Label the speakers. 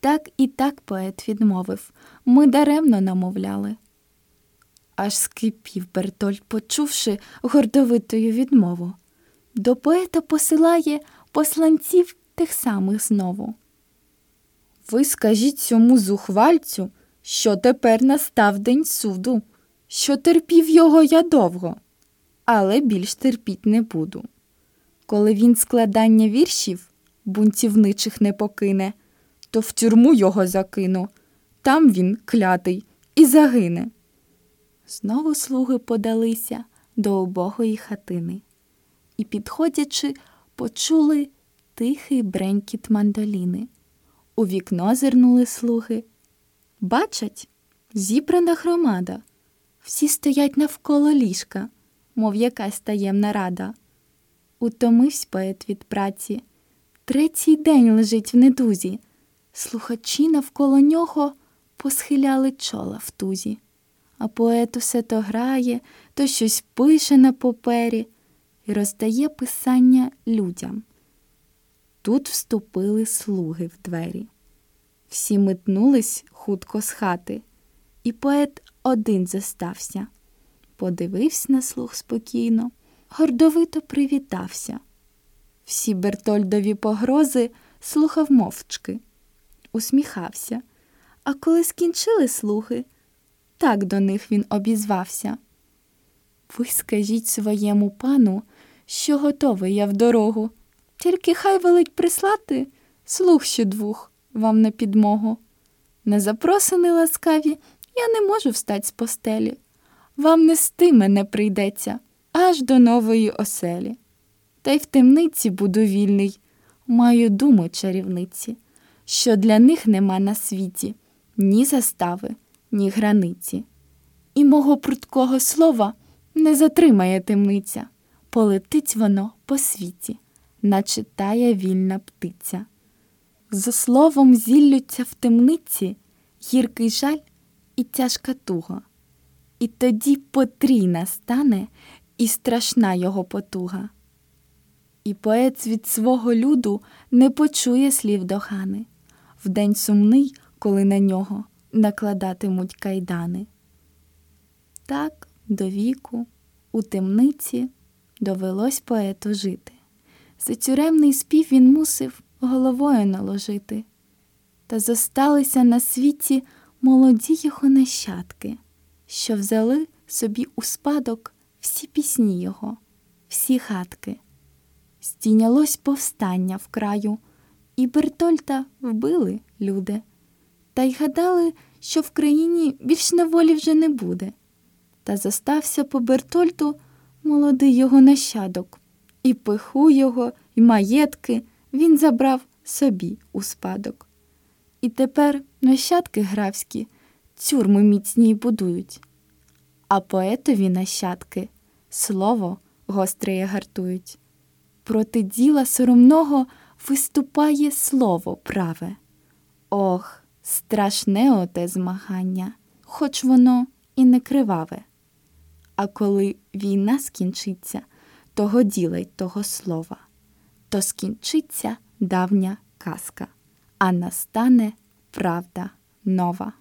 Speaker 1: Так і так поет відмовив, ми даремно намовляли. Аж скипів Бертольд, почувши гордовитою відмову. До поета посилає посланців тих самих знову. Ви скажіть цьому зухвальцю, що тепер настав день суду, що терпів його я довго, але більш терпіть не буду. Коли він складання віршів бунтівничих не покине, то в тюрму його закину, там він клятий і загине. Знову слуги подалися до убогої хатини і, підходячи, почули тихий бренькіт мандоліни. У вікно зирнули слуги. Бачать, зібрана громада. Всі стоять навколо ліжка, мов якась таємна рада. Утомився поет від праці. Третій день лежить в недузі. Слухачі навколо нього посхиляли чола в тузі. А поет усе то грає, то щось пише на папері і роздає писання людям. Тут вступили слуги в двері. Всі метнулись хутко з хати, і поет один зостався. Подивився на слух спокійно, гордовито привітався. Всі Бертольдові погрози слухав мовчки, усміхався. А коли скінчили слуги, так до них він обізвався. Ви скажіть своєму пану, що готовий я в дорогу, тільки хай велить прислати слух ще двох вам на підмогу. Не запросини ласкаві, я не можу встать з постелі. Вам нести мене прийдеться аж до нової оселі. Та й в темниці буду вільний, маю думу чарівниці, що для них нема на світі ні застави, ні границі. І мого прудкого слова не затримає темниця, полетить воно по світі, наче тая вільна птиця. За словом зіллються в темниці гіркий жаль і тяжка туга, і тоді потрійна стане і страшна його потуга. І поет від свого люду не почує слів дохани в день сумний, коли на нього накладатимуть кайдани. Так до віку у темниці довелось поету жити. За тюремний спів він мусив головою наложити, та зосталися на світі молоді його нащадки, що взяли собі у спадок всі пісні його, всі хатки. Стінялось повстання в краю, і Бертольта вбили люди, та й гадали, що в країні більш неволі вже не буде. Та зостався по Бертольту молодий його нащадок, і пиху його, і маєтки він забрав собі у спадок. І тепер нащадки графські тюрми міцні будують, а поетові нащадки слово гостреє гартують. Проти діла соромного виступає слово праве. Ох, страшне оте змагання, хоч воно і не криваве. А коли війна скінчиться, того діла й того слова, то скінчиться давня казка, а настане правда нова.